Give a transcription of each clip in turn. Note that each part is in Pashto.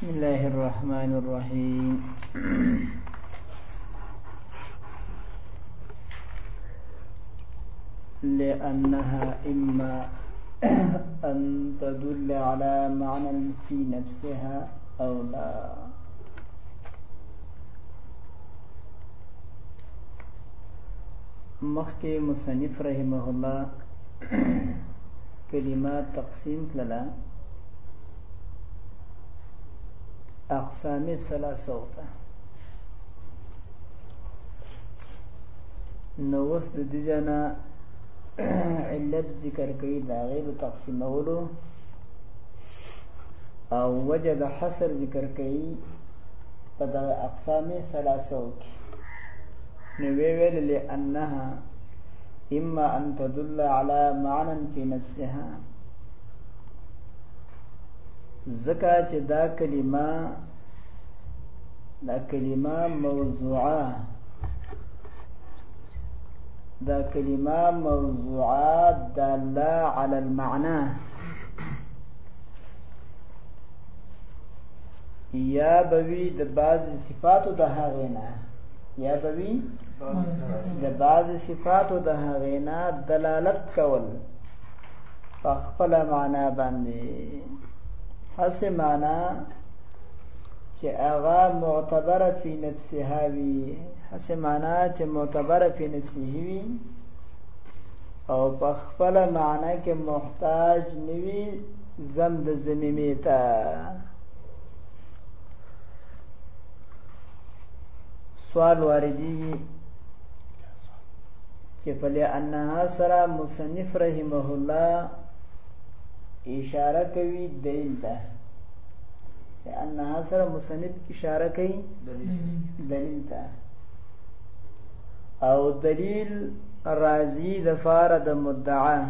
بسم الله الرحمن الرحيم لأنها إما أن تدل على معنى في نفسها أو لا مخکې مصنف رحمه الله کلمه تقسیم کړله اقسام ثلاثه ته نو اوس د دې جنا علت ذکر کوي دا غیر تقسیمولو او وجه د حصر ذکر کوي په دغه اقسام ثلاثه کې نو وی ویل لانها اما ان تدل على معنى في نفسها زکا چې دا کلمه دا کلمه موضوعه دا کلمه موضوعه داله على المعنى یا بوی د بعض صفاتو د هغې نه یا به وي د بعضې صفاتو د هغې نه دلالت کول په خپله معنا باندې هسې معنا چې هغه معتبره فی نفسها وي هسې معنا چې معتبره فی نفسه وي او په خپله معنا کې محتاج نه وي زم د ضمیمې ته سوال واردېږي چې په لأنها سره مصنف رحمه الله اشاره کوي دلیل ده لأنها سره مصنف اشاره کوي دلیل ده او دلیل راضی د فار د مدعا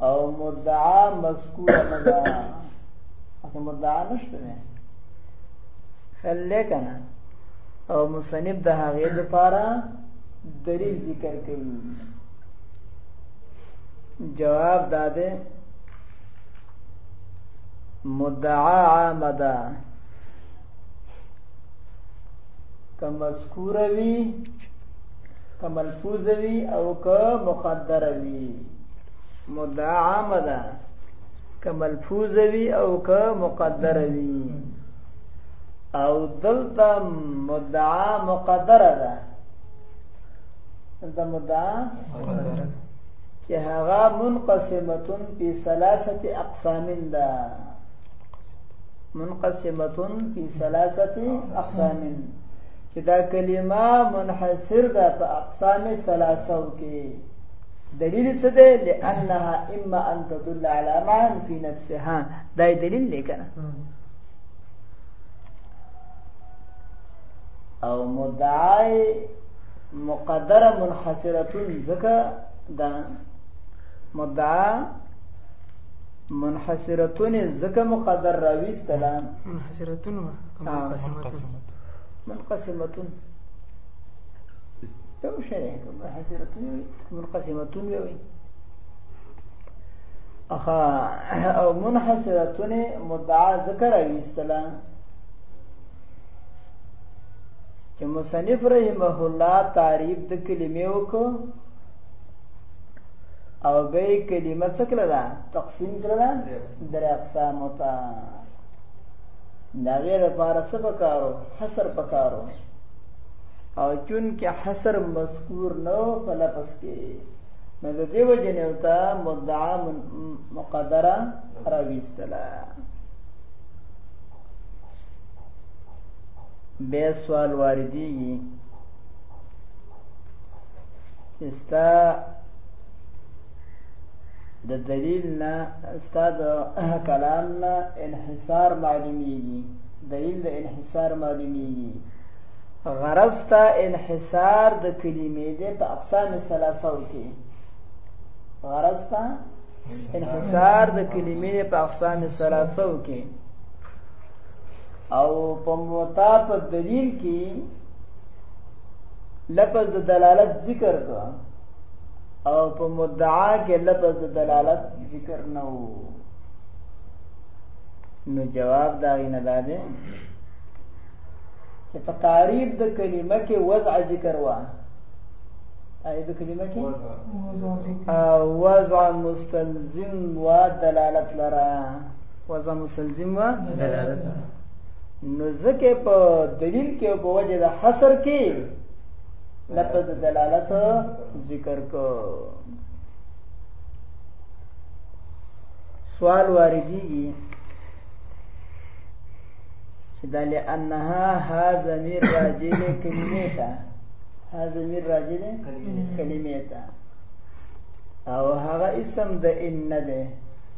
او مدعا مذکوره نه ده مدعا نشته خلې کنه او مصنف د هغه لپاره دلیل ذکر کوي جواب داده مدعا عامه ده که مذکوره وي که ملفوظه وي او که مقدره وي مدعا عامه ده که ملفوظ وي او که مقدر وي او دلته مدعا مقدره ده دلته مدعا مقدره چې هغه منقسمتون په ثلاثه اقسام ده منقسمتون په ثلاثه اقسام چې دا کلمه منحصر ده په اقسام ثلاثه کې دلیل څه دی لانها اما ان تدل على معنى في نفسها دا دلیل دی کنه او مدعای مقدره منحصره ځکه دا مدعا منحصرتون ځکه مقدر راوي استلام منحصرتون منقسمتون منقسمتون یو شی منحصرتون وي منقسمتون وي اخا او منحصرتون مدعا ذکر وي استلا چې مصنف رحمه الله تعریف د کلمې وکړو او به کلمه څه کړه دا تقسیم کړه دا درې اقسام وتا دا غیر لپاره څه پکارو حصر پکارو او چون کې حصر مذکور نو په لفظ کې نو د دې وجه نه وتا مدعا مقدره راويستله به سوال واردی چې ستا د دلیل نه ستا د کلام نه انحصار معلومیږي دلیل د انحصار معلومیږي غرض تا انحصار د کلمې دی په اقسام ثلاثه کې غرض تا انحصار د کلمې په اقسام ثلاثه کې او په موتا په دلیل کې لفظ د دلالت ذکر کا او په مدعا کې لفظ د دلالت ذکر نه وو نو جواب دا غینه دا دی چې په تعریف د کلمه کې وضع ذکر وا تعریف د کلمه کې وضع مستلزم و دلالت لرا وضع مستلزم و دلالت لرا نو ځکه په دلیل کې په وجه د حصر کې لفظ دلالت ذکر کو سوال واردېږي چې دا لأنها ها ضمیر راجع دی کلمې ته ها ضمیر راجع دی کلمې ته او هغه اسم د ان نه دی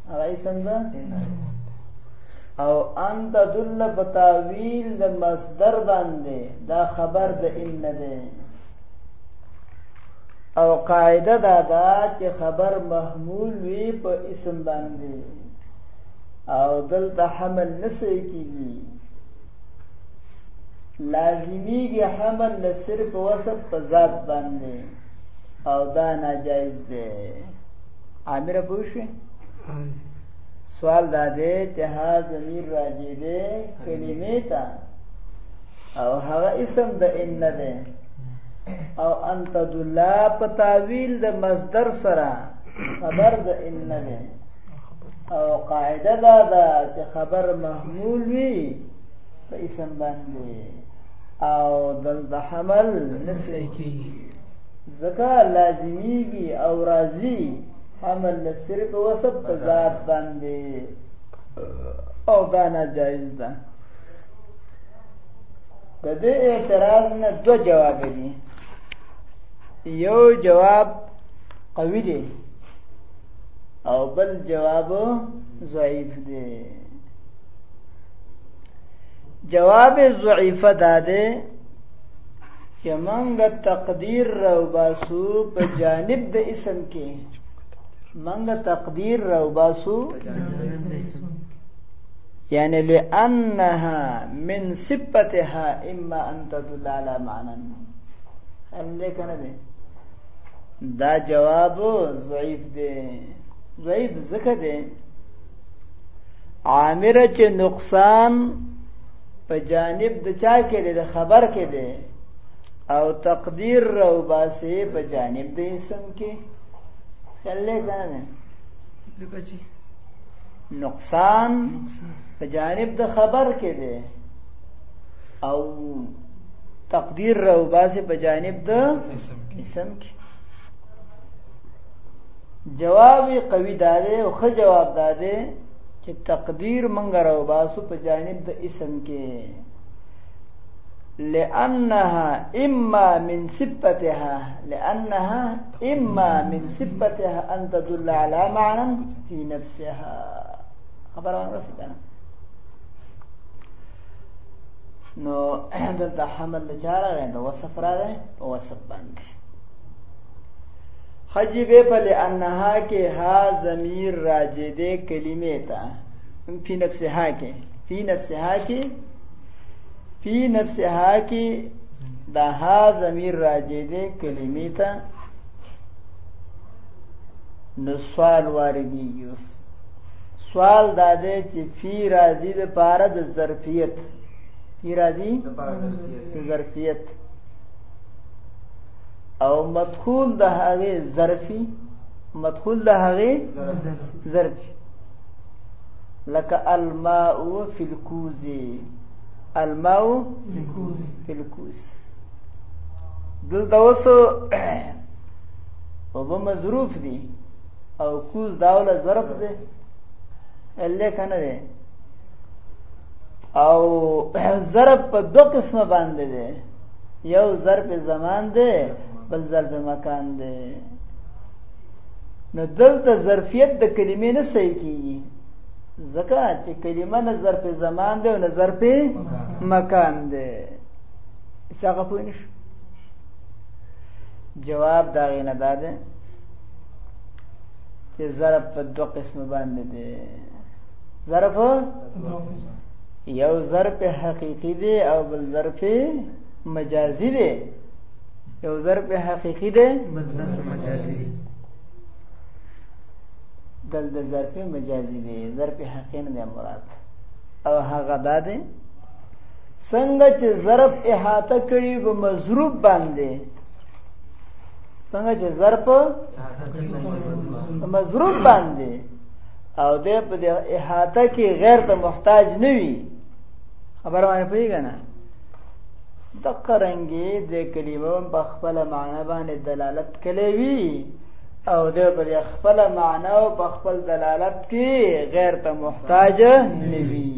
هغه اسم د او ان تدل بتاویل د مصدر باندې دا خبر د ان نه دی او قاعده دا ده چې خبر محمول وي په اسم باندې او دلته حمل نسوي کیږي لازمیږي حمل له صرف وصف په ذات باندې او دا ناجایز دی عامر پوښي سوال دا دی چې ها ضمیر راځي دی کلمې ته او هغه اسم د ان نه دی او ان تدل په تعویل د مصدر سره خبر د ان نه دی او قاعده دا ده چې خبر محمول وي په اسم باندې او د حمل نسې کیږي ځکه لازمیږي او راضي حمل نسې په وسط په ذات باندې او دا ناجایز ده د دې اعتراض نه دو جواب دي یو جواب قوي دی او بل جواب ضعیف دی جواب ضعیف دا دی چې موږ تقدیر راو باسو په جانب د اسم کې موږ تقدیر راو باسو يعني لأنها من صفتها إما أن تدل على معنى خیال دې کنه دې دا جواب ضعیف دی ضعیف ځکه دی عامر چې نقصان په جانب د چا کې دی د خبر کې دی او تقدیر رو باسي په جانب د اسم کې خلې کنه نقصان په جانب د خبر کې دی او تقدیر را وباسي په جانب د اسم کې جواب قوی داده او خه جواب داده چې تقدیر منګ را وباسو په جانب د اسم کې لأنها إما من صفتها لأنها إما من صفتها أن تدل على معنى فی نفسها خبره ورسې کنه نو دلته حمل د چا راغی د وصف راغی په وصف باندې حجی به په لانها کې ها ضمیر راجع دی کلمې ته فی نفسها کې فی نفسها کې فی نفسها کې دا ها ضمیر راجع دی کلمې ته نو سوال واردېږي اوس سوال دا دی چې فی راځي د پاره د ظرفیت فی راځي د ظرفیت او مدخول د هغه ظرفي مدخول د هغه ظرفي لکه الماء فی الکوز الماء فی الکوز دلته اوس او به مظروف دي او کوز داوله ظرف دي اله کنه دي او ظرف په دو قسمه باندې دي یو ظرف زمان دي بل ظرف مکان دي نو دلته ظرفیت د کلمې نه صحیح کیږي ځکه چې کلمه نه ظرف زمان دی او نه ظرف مکان دی څنګه پوه نشو جواب دا غینه دا ده چې ضرب په دوه قسم باندې دی ضرب یو ضرب حقیقی دی او بل ضرب مجازی دی یو ضرب حقیقی دی بل ضرب مجازی دی دل د ضرب مجازی دی ضرب حقیقی نه مراد او هغه دا دی څنګه چې ظرف احاطه کړي په مضروب باندې څنګه چې ظرف مضروب باندې او دې په دې احاطه کې غیر ته محتاج نه وي خبر باندې پیږه نه د قرنګي د کلمو په خپل معنی باندې دلالت کړي وي او دې په خپل معنی او په خپل دلالت کې غیر ته محتاج نه وي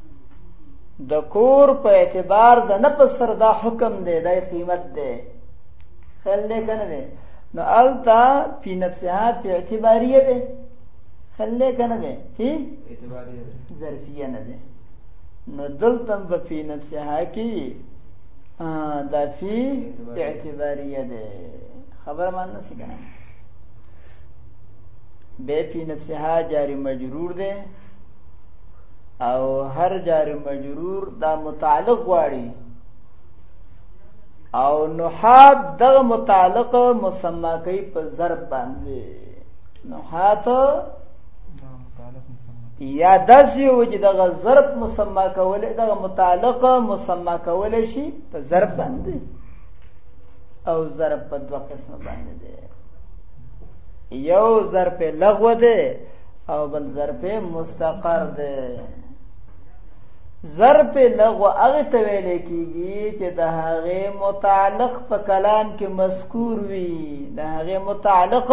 د کور په اعتبار د نه په سر دا حکم دی دا قیمت دی خل دی کنه دی نو التا فی نفسها فی اعتباریه دی خل دی کنه دی فی اعتباریه ظرفیه نه دی نو دلته په فی نفسها کې دا فی اعتباریه دی خبر مان نه سی کنه به فی نفسها جاری مجرور دی او هر جار مجرور دا متعلق غواړي او نحات دغه متعلق مسما کوي په ضرب باندې نحات یا داس یو چې دغه ضرب مسما کوله دغه متعلق مسما کوله شي په ضرب باندې او ضرب په دوه قسم باندې دی یو ضرب لغو دی او بل ظرف مستقر دی ظرف لغو هغه ته ویل کیږي چې د هغه متعلق په کلام کې مذکور وي د هغه متعلق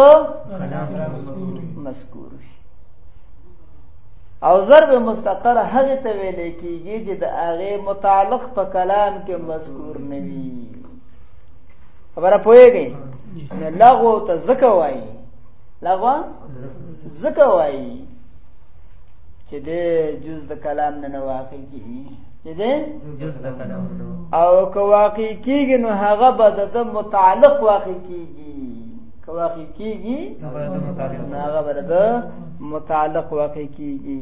کلام مذکور وي او ضرب مستقر هغه ته ویل کیږي چې د هغه متعلق په کلام کې مذکور نه وي خبره پوهیږئ لغو ته ځکه وایي لغوا ځکه وایي چې د جز د کلام نه نه واقع کیږي چې د جز د کلام او که واقع کیږي نو هغه به د متعلق واقع کیږي که واقع کیږي نو هغه به د متعلق واقع کیږي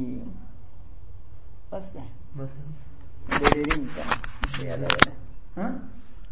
بس ده بس ده